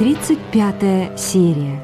35 серия.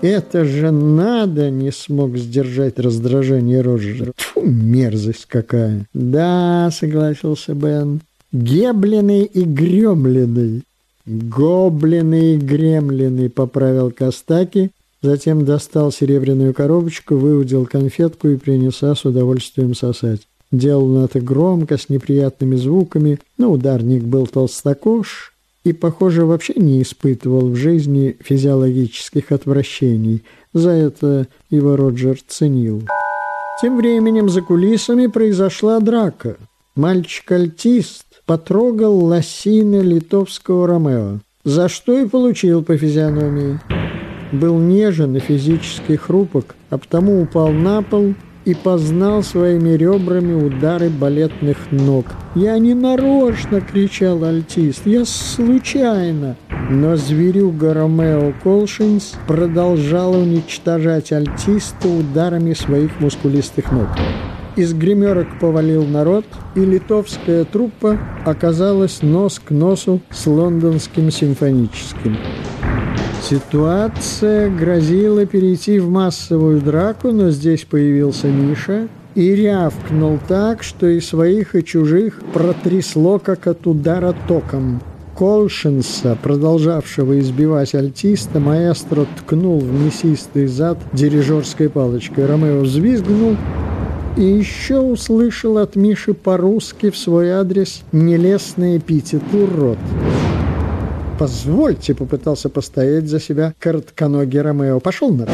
Это же надо, не смог сдержать раздражение Роджера. Фу, мерзость какая. Да, согласился Бен. Геблины и гремлины. Гоблины и гремлины, поправил Костаки, затем достал серебряную коробочку, выудил конфетку и принялся с удовольствием сосать. Делал он это громко, с неприятными звуками, но ударник был толстокож, и, похоже, вообще не испытывал в жизни физиологических отвращений. За это его Роджер ценил. Тем временем за кулисами произошла драка. Мальчик-альтист потрогал лосины литовского Ромео, за что и получил по физиономии. Был нежен и физически хрупок, а потому упал на пол – и познал своими ребрами удары балетных ног. «Я не нарочно!» — кричал альтист. «Я случайно!» Но зверюга Ромео Колшинс продолжал уничтожать альтиста ударами своих мускулистых ног. Из гримерок повалил народ, и литовская труппа оказалась нос к носу с лондонским симфоническим. Ситуация грозила перейти в массовую драку, но здесь появился Миша и рявкнул так, что и своих, и чужих протрясло, как от удара током. Колшинса, продолжавшего избивать альтиста, маэстро ткнул в мясистый зад дирижерской палочкой. Ромео взвизгнул и еще услышал от Миши по-русски в свой адрес нелестный эпитет «урод». «Позвольте», — попытался постоять за себя коротконогий Ромео. «Пошел на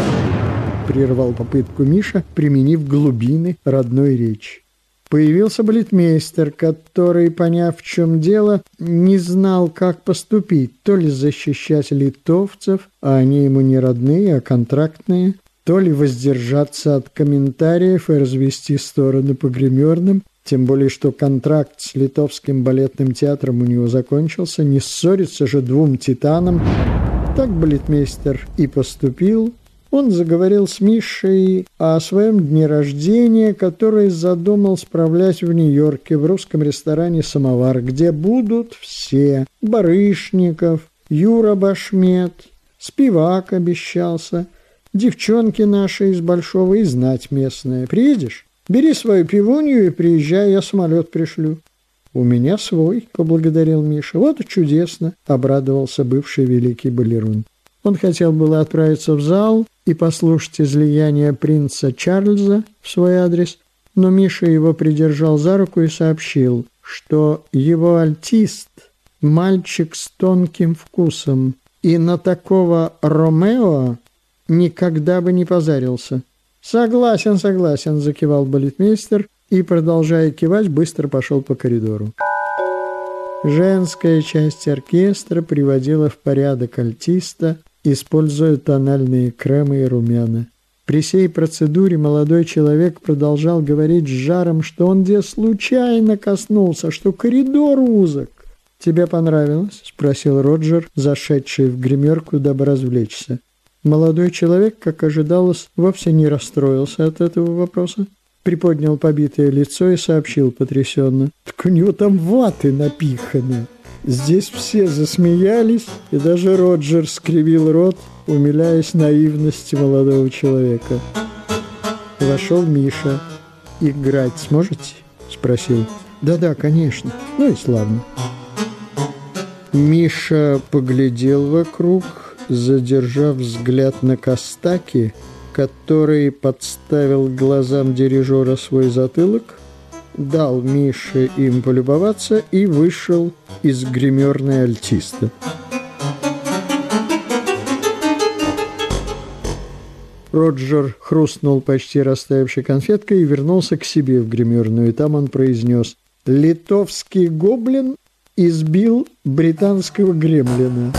прервал попытку Миша, применив глубины родной речи. Появился балетмейстер, который, поняв, в чем дело, не знал, как поступить, то ли защищать литовцев, а они ему не родные, а контрактные, то ли воздержаться от комментариев и развести стороны по гримерным, тем более, что контракт с Литовским балетным театром у него закончился, не ссориться же двум титанам. Так балетмейстер и поступил. Он заговорил с Мишей о своем дне рождения, который задумал справлять в Нью-Йорке в русском ресторане «Самовар», где будут все – Барышников, Юра Башмет, Спивак обещался, девчонки наши из Большого и знать местная. Приедешь? Бери свою пивунью и приезжай, я самолет пришлю». «У меня свой», — поблагодарил Миша. «Вот чудесно», — обрадовался бывший великий балерун. Он хотел было отправиться в зал и послушать излияние принца Чарльза в свой адрес, но Миша его придержал за руку и сообщил, что его альтист – мальчик с тонким вкусом, и на такого Ромео никогда бы не позарился. «Согласен, согласен», – закивал балетмейстер и, продолжая кивать, быстро пошел по коридору. Женская часть оркестра приводила в порядок альтиста, используя тональные кремы и румяна. При сей процедуре молодой человек продолжал говорить с жаром, что он где случайно коснулся, что коридор узок. «Тебе понравилось?» – спросил Роджер, зашедший в гримерку, дабы развлечься. Молодой человек, как ожидалось, вовсе не расстроился от этого вопроса. Приподнял побитое лицо и сообщил потрясенно. «Так у него там ваты напиханы!» Здесь все засмеялись, и даже Роджер скривил рот, умиляясь наивности молодого человека. Вошел Миша. «Играть сможете?» – спросил. «Да-да, конечно. Ну и славно». Миша поглядел вокруг – задержав взгляд на Костаки, который подставил глазам дирижера свой затылок, дал Мише им полюбоваться и вышел из гримерной альтиста. Роджер хрустнул почти растаявшей конфеткой и вернулся к себе в гримерную. Там он произнес «Литовский гоблин избил британского гремлина».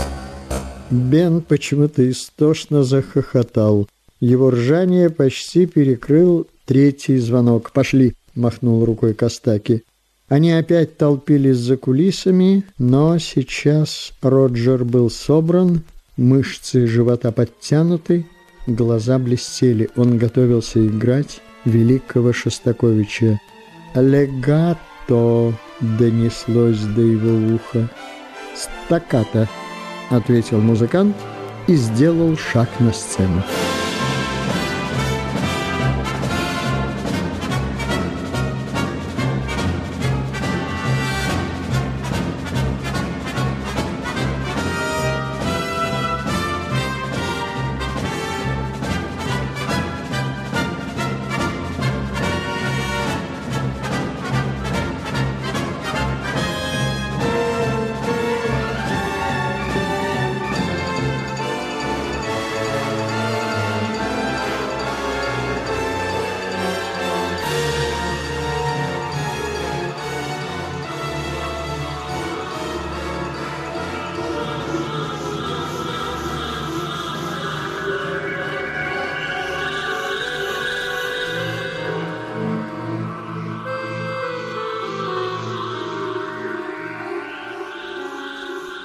Бен почему-то истошно захохотал. Его ржание почти перекрыл третий звонок. «Пошли!» – махнул рукой Костаки. Они опять толпились за кулисами, но сейчас Роджер был собран, мышцы живота подтянуты, глаза блестели. Он готовился играть великого Шостаковича. «Легато» донеслось до его уха. «Стаката» — ответил музыкант и сделал шаг на сцену.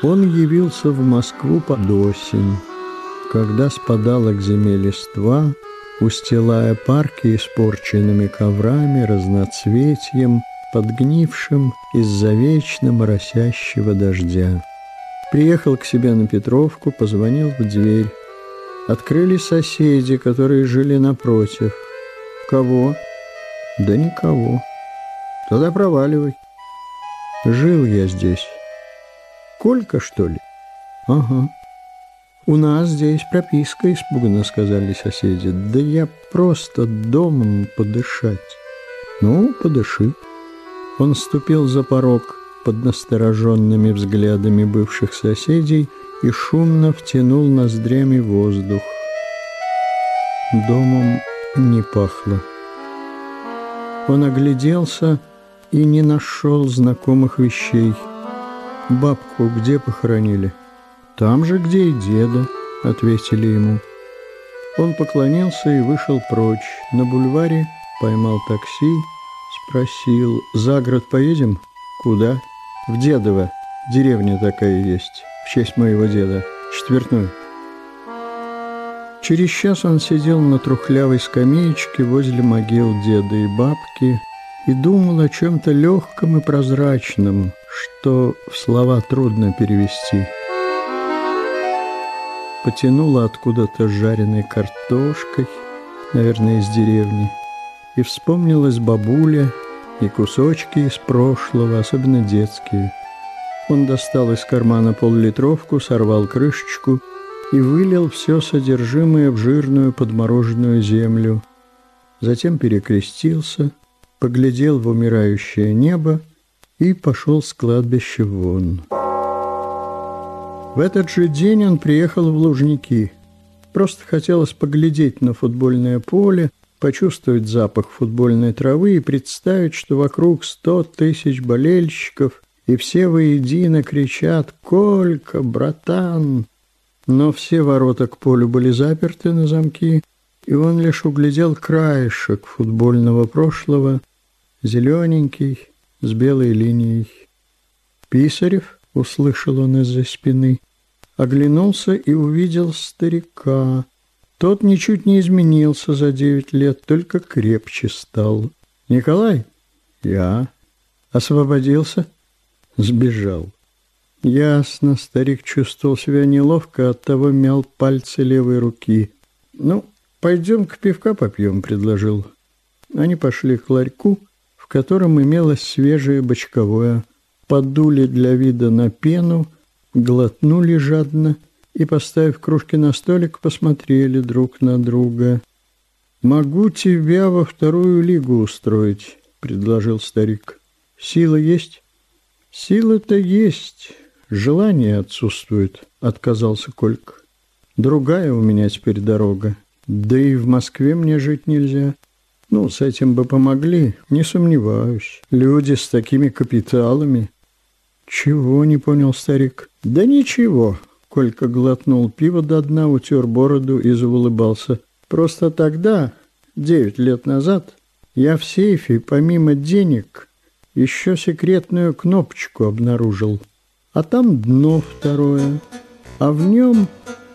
Он явился в Москву под осень, когда спадала к зиме листва, устилая парки испорченными коврами, разноцветьем, подгнившим из-за вечно моросящего дождя. Приехал к себе на Петровку, позвонил в дверь. Открыли соседи, которые жили напротив. Кого? Да никого. Тогда проваливай. Жил я здесь. Колька, что ли? Ага. У нас здесь прописка, испуганно сказали соседи. Да я просто домом подышать. Ну, подыши. Он ступил за порог под настороженными взглядами бывших соседей и шумно втянул ноздрями воздух. Домом не пахло. Он огляделся и не нашел знакомых вещей – Бабку где похоронили? Там же, где и деда, ответили ему. Он поклонился и вышел прочь. На бульваре поймал такси, спросил, за город поедем? Куда? В Дедово. Деревня такая есть, в честь моего деда. Четвертной. Через час он сидел на трухлявой скамеечке возле могил деда и бабки и думал о чем-то легком и прозрачном – что в слова трудно перевести. Потянула откуда-то жареной картошкой, наверное, из деревни, и вспомнилась бабуля и кусочки из прошлого, особенно детские. Он достал из кармана поллитровку, сорвал крышечку и вылил все содержимое в жирную подмороженную землю. Затем перекрестился, поглядел в умирающее небо и пошел с кладбища вон. В этот же день он приехал в Лужники. Просто хотелось поглядеть на футбольное поле, почувствовать запах футбольной травы и представить, что вокруг сто тысяч болельщиков, и все воедино кричат «Колька, братан!». Но все ворота к полю были заперты на замки, и он лишь углядел краешек футбольного прошлого, зелененький, с белой линией. «Писарев?» — услышал он из-за спины. Оглянулся и увидел старика. Тот ничуть не изменился за девять лет, только крепче стал. «Николай?» «Я». «Освободился?» «Сбежал». Ясно, старик чувствовал себя неловко, оттого мял пальцы левой руки. «Ну, пойдем к пивка попьем», — предложил. Они пошли к ларьку, котором имелось свежее бочковое. Подули для вида на пену, глотнули жадно и, поставив кружки на столик, посмотрели друг на друга. «Могу тебя во вторую лигу устроить», — предложил старик. «Сила есть?» «Сила-то есть, желание отсутствует», — отказался Колька. «Другая у меня теперь дорога, да и в Москве мне жить нельзя». Ну, с этим бы помогли, не сомневаюсь. Люди с такими капиталами. Чего, не понял старик? Да ничего. Колька глотнул пиво до дна, утер бороду и заулыбался. Просто тогда, девять лет назад, я в сейфе, помимо денег, еще секретную кнопочку обнаружил. А там дно второе, а в нем,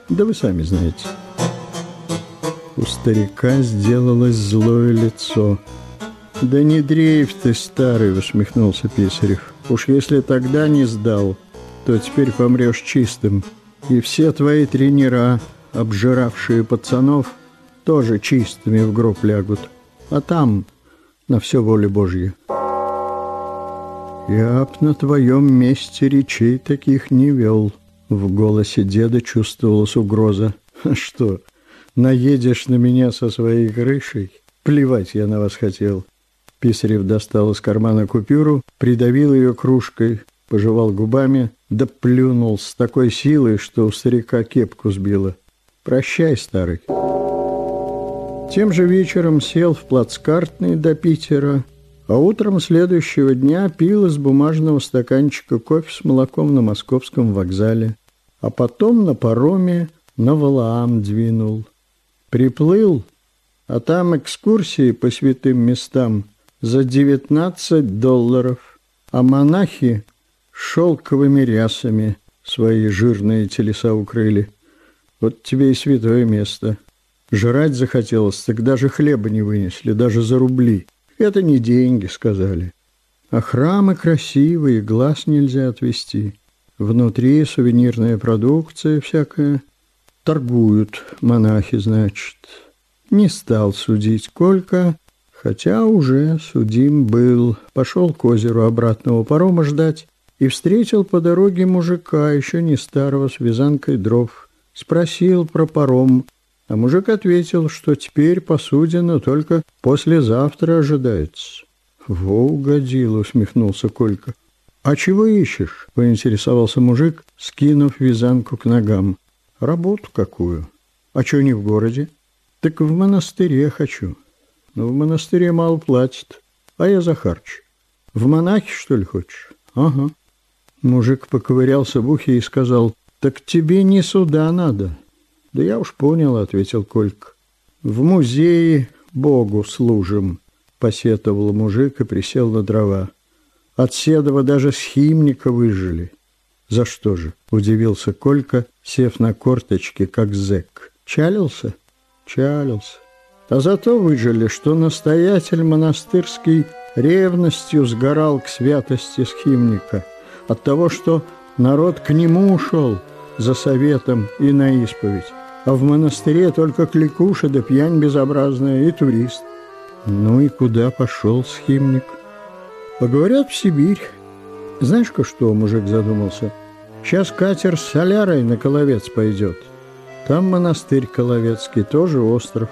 да вы сами знаете. У старика сделалось злое лицо. «Да не дрейф ты, старый!» — усмехнулся Писарев. «Уж если тогда не сдал, то теперь помрешь чистым. И все твои тренера, обжиравшие пацанов, тоже чистыми в гроб лягут. А там на все воля Божья. Я б на твоем месте речей таких не вел. В голосе деда чувствовалась угроза. Что, наедешь на меня со своей крышей? Плевать я на вас хотел. Писарев достал из кармана купюру, придавил ее кружкой, пожевал губами, да плюнул с такой силой, что у старика кепку сбило. «Прощай, старый». Тем же вечером сел в плацкартный до Питера, а утром следующего дня пил из бумажного стаканчика кофе с молоком на московском вокзале, а потом на пароме на Валаам двинул. Приплыл, а там экскурсии по святым местам за 19 долларов, а монахи шелковыми рясами свои жирные телеса укрыли. Вот тебе и святое место. Жрать захотелось, так даже хлеба не вынесли, даже за рубли. Это не деньги, сказали. А храмы красивые, глаз нельзя отвести. Внутри сувенирная продукция всякая. Торгуют монахи, значит. Не стал судить Колька, хотя уже судим был. Пошел к озеру обратного парома ждать и встретил по дороге мужика, еще не старого, с вязанкой дров. Спросил про паром, а мужик ответил, что теперь посудина только послезавтра ожидается. «Во угодил», — усмехнулся Колька. «А чего ищешь?» — поинтересовался мужик, скинув вязанку к ногам. «Работу какую? А что не в городе?» «Так в монастыре хочу». «Ну, в монастыре мало платят, а я за харч». «В монахи, что ли, хочешь?» «Ага». Мужик поковырялся в ухе и сказал, «Так тебе не сюда надо». «Да я уж понял», — ответил Кольк. «В музее Богу служим», — посетовал мужик и присел на дрова. «От Седова даже схимника выжили». «За что же?» — удивился Колька, сев на корточки, как зэк. «Чалился?» «Чалился. А зато выжили, что настоятель монастырский ревностью сгорал к святости схимника» от того, что народ к нему ушел за советом и на исповедь, а в монастыре только кликуша да пьянь безобразная и турист. Ну и куда пошел схимник? Поговорят в Сибирь. Знаешь-ка что, мужик задумался? Сейчас катер с солярой на Коловец пойдет. Там монастырь Коловецкий, тоже остров.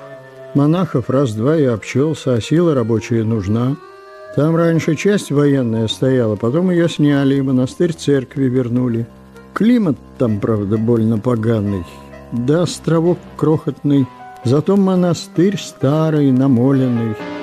Монахов раз-два и обчелся, а сила рабочая нужна – там раньше часть военная стояла, потом ее сняли и монастырь церкви вернули. Климат там, правда, больно поганый, да островок крохотный, зато монастырь старый, намоленный –